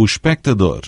o espectador.